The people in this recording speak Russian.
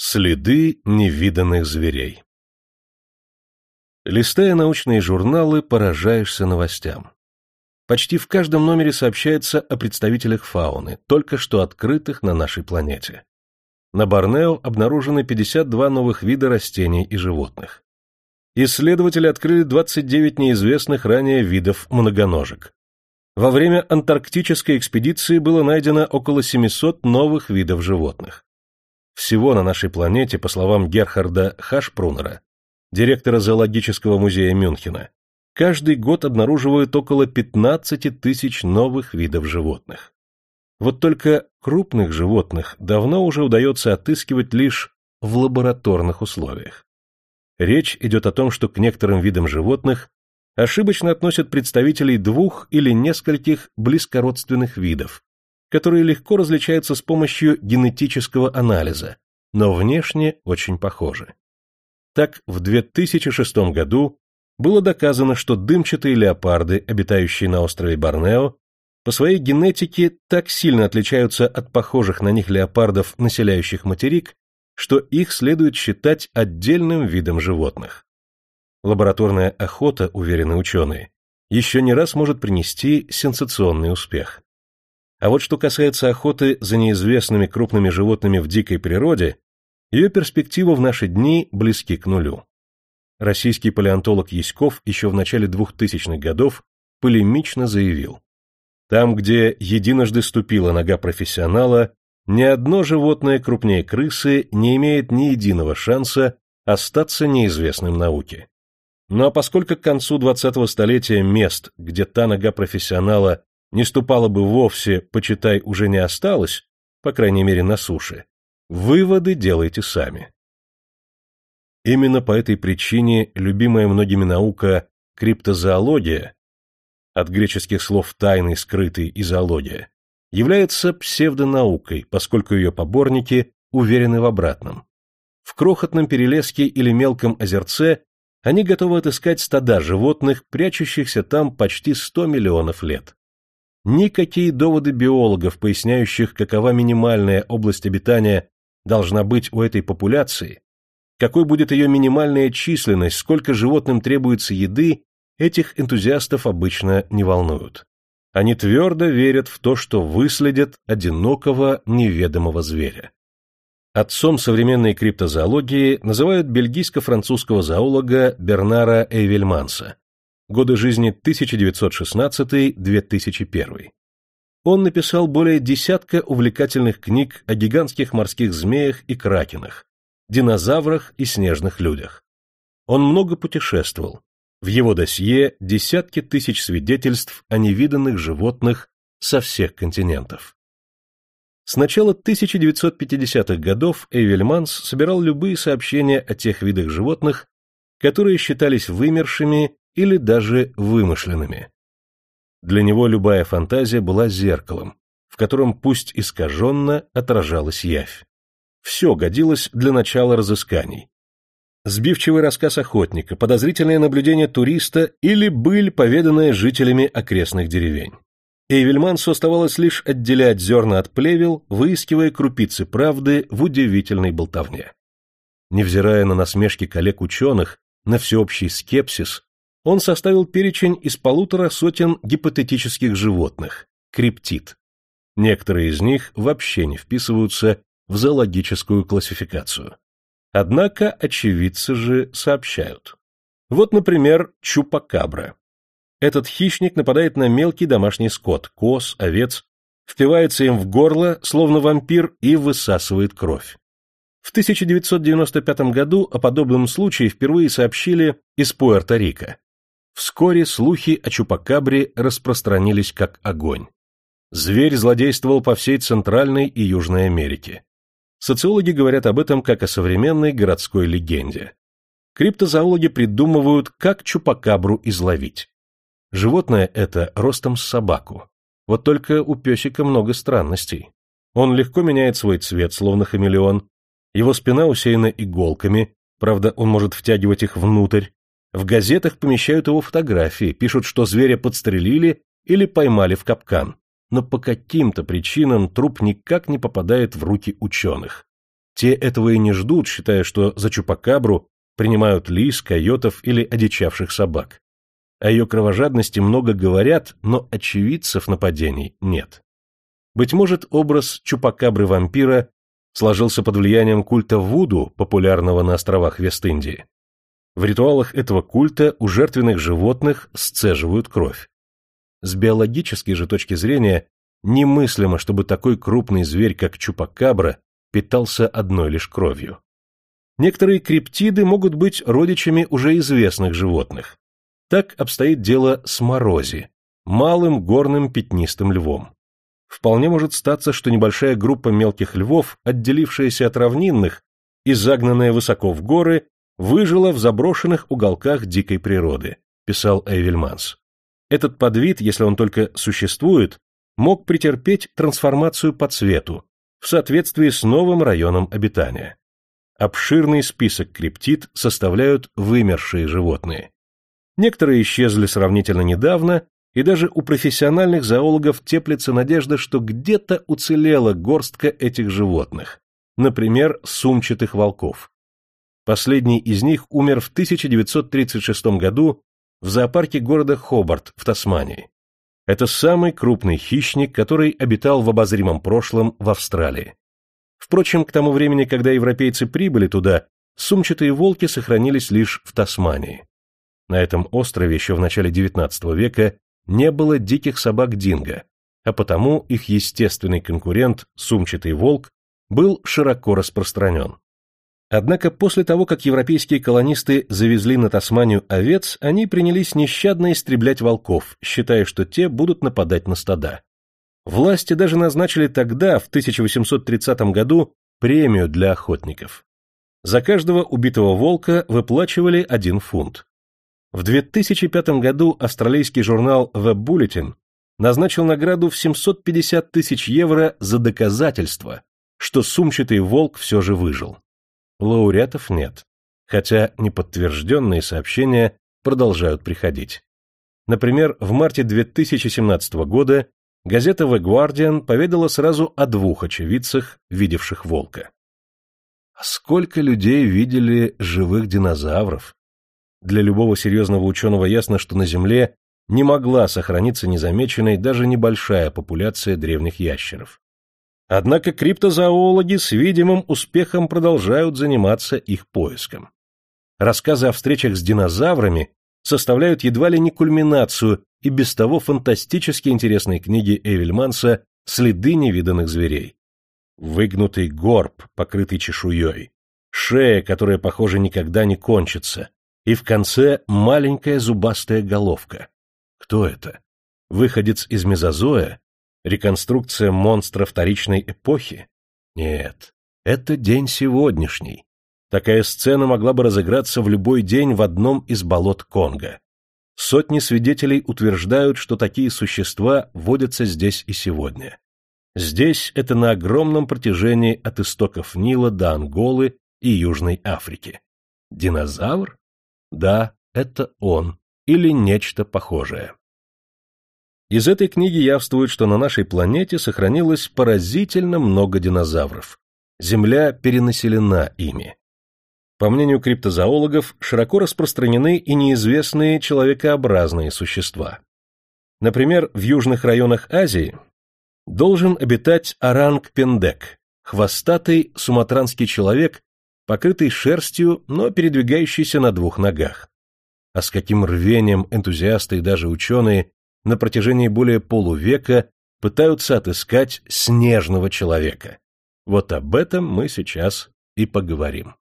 Следы невиданных зверей Листая научные журналы, поражаешься новостям. Почти в каждом номере сообщается о представителях фауны, только что открытых на нашей планете. На Борнео обнаружены 52 новых вида растений и животных. Исследователи открыли 29 неизвестных ранее видов многоножек. Во время антарктической экспедиции было найдено около 700 новых видов животных. Всего на нашей планете, по словам Герхарда Хашпрунера, директора зоологического музея Мюнхена, каждый год обнаруживают около 15 тысяч новых видов животных. Вот только крупных животных давно уже удается отыскивать лишь в лабораторных условиях. Речь идет о том, что к некоторым видам животных ошибочно относят представителей двух или нескольких близкородственных видов, которые легко различаются с помощью генетического анализа, но внешне очень похожи. Так, в 2006 году было доказано, что дымчатые леопарды, обитающие на острове Борнео, по своей генетике так сильно отличаются от похожих на них леопардов, населяющих материк, что их следует считать отдельным видом животных. Лабораторная охота, уверены ученые, еще не раз может принести сенсационный успех. А вот что касается охоты за неизвестными крупными животными в дикой природе, ее перспективы в наши дни близки к нулю. Российский палеонтолог Яськов еще в начале 2000-х годов полемично заявил. Там, где единожды ступила нога профессионала, ни одно животное крупнее крысы не имеет ни единого шанса остаться неизвестным науке. Ну а поскольку к концу 20-го столетия мест, где та нога профессионала не ступала бы вовсе, почитай, уже не осталось, по крайней мере на суше, выводы делайте сами. Именно по этой причине любимая многими наука криптозоология, от греческих слов «тайный», «скрытый» и «зоология», является псевдонаукой, поскольку ее поборники уверены в обратном. В крохотном перелеске или мелком озерце они готовы отыскать стада животных, прячущихся там почти 100 миллионов лет. Никакие доводы биологов, поясняющих, какова минимальная область обитания должна быть у этой популяции, какой будет ее минимальная численность, сколько животным требуется еды, этих энтузиастов обычно не волнуют. Они твердо верят в то, что выследят одинокого неведомого зверя. Отцом современной криптозоологии называют бельгийско-французского зоолога Бернара Эйвельманса, годы жизни 1916-2001. Он написал более десятка увлекательных книг о гигантских морских змеях и кракенах, динозаврах и снежных людях. Он много путешествовал. В его досье десятки тысяч свидетельств о невиданных животных со всех континентов. С начала 1950-х годов Эйвельманс собирал любые сообщения о тех видах животных, которые считались вымершими или даже вымышленными. Для него любая фантазия была зеркалом, в котором пусть искаженно отражалась явь. Все годилось для начала разысканий. Сбивчивый рассказ охотника, подозрительное наблюдение туриста или быль, поведанная жителями окрестных деревень. Эйвельмансу оставалось лишь отделять зерна от плевел, выискивая крупицы правды в удивительной болтовне. Невзирая на насмешки коллег-ученых, на всеобщий скепсис, он составил перечень из полутора сотен гипотетических животных, криптид. Некоторые из них вообще не вписываются в зоологическую классификацию. Однако очевидцы же сообщают. Вот, например, чупакабра. Этот хищник нападает на мелкий домашний скот, коз, овец, впивается им в горло, словно вампир, и высасывает кровь. В 1995 году о подобном случае впервые сообщили из Пуэрто-Рико. Вскоре слухи о Чупакабре распространились как огонь. Зверь злодействовал по всей Центральной и Южной Америке. Социологи говорят об этом как о современной городской легенде. Криптозоологи придумывают, как Чупакабру изловить. Животное это ростом с собаку. Вот только у песика много странностей. Он легко меняет свой цвет, словно хамелеон. Его спина усеяна иголками, правда, он может втягивать их внутрь, в газетах помещают его фотографии, пишут, что зверя подстрелили или поймали в капкан. Но по каким-то причинам труп никак не попадает в руки ученых. Те этого и не ждут, считая, что за чупакабру принимают лис, койотов или одичавших собак. О ее кровожадности много говорят, но очевидцев нападений нет. Быть может, образ чупакабры-вампира сложился под влиянием культа Вуду, популярного на островах Вест-Индии. В ритуалах этого культа у жертвенных животных сцеживают кровь. С биологической же точки зрения немыслимо, чтобы такой крупный зверь, как чупакабра, питался одной лишь кровью. Некоторые криптиды могут быть родичами уже известных животных. Так обстоит дело с морози, малым горным пятнистым львом. Вполне может статься, что небольшая группа мелких львов, отделившаяся от равнинных и загнанная высоко в горы, выжила в заброшенных уголках дикой природы, писал Эйвельманс. Этот подвид, если он только существует, мог претерпеть трансформацию по цвету в соответствии с новым районом обитания. Обширный список криптид составляют вымершие животные. Некоторые исчезли сравнительно недавно, и даже у профессиональных зоологов теплится надежда, что где-то уцелела горстка этих животных, например, сумчатых волков. Последний из них умер в 1936 году в зоопарке города Хобарт в Тасмании. Это самый крупный хищник, который обитал в обозримом прошлом в Австралии. Впрочем, к тому времени, когда европейцы прибыли туда, сумчатые волки сохранились лишь в Тасмании. На этом острове еще в начале XIX века не было диких собак динго, а потому их естественный конкурент, сумчатый волк, был широко распространен. Однако после того, как европейские колонисты завезли на Тасманию овец, они принялись нещадно истреблять волков, считая, что те будут нападать на стада. Власти даже назначили тогда, в 1830 году, премию для охотников. За каждого убитого волка выплачивали один фунт. В 2005 году австралийский журнал Web Bulletin назначил награду в 750 тысяч евро за доказательство, что сумчатый волк все же выжил. Лауреатов нет, хотя неподтвержденные сообщения продолжают приходить. Например, в марте 2017 года газета The Guardian поведала сразу о двух очевидцах, видевших волка. А сколько людей видели живых динозавров? Для любого серьезного ученого ясно, что на Земле не могла сохраниться незамеченной даже небольшая популяция древних ящеров. Однако криптозоологи с видимым успехом продолжают заниматься их поиском. Рассказы о встречах с динозаврами составляют едва ли не кульминацию и без того фантастически интересной книги Эвельманса «Следы невиданных зверей». Выгнутый горб, покрытый чешуей, шея, которая, похоже, никогда не кончится, и в конце маленькая зубастая головка. Кто это? Выходец из мезозоя Реконструкция монстра вторичной эпохи? Нет, это день сегодняшний. Такая сцена могла бы разыграться в любой день в одном из болот Конго. Сотни свидетелей утверждают, что такие существа водятся здесь и сегодня. Здесь это на огромном протяжении от истоков Нила до Анголы и Южной Африки. Динозавр? Да, это он или нечто похожее. Из этой книги явствует, что на нашей планете сохранилось поразительно много динозавров. Земля перенаселена ими. По мнению криптозоологов, широко распространены и неизвестные человекообразные существа. Например, в южных районах Азии должен обитать оранг-пендек, хвостатый суматранский человек, покрытый шерстью, но передвигающийся на двух ногах. А с каким рвением энтузиасты и даже ученые на протяжении более полувека пытаются отыскать снежного человека. Вот об этом мы сейчас и поговорим.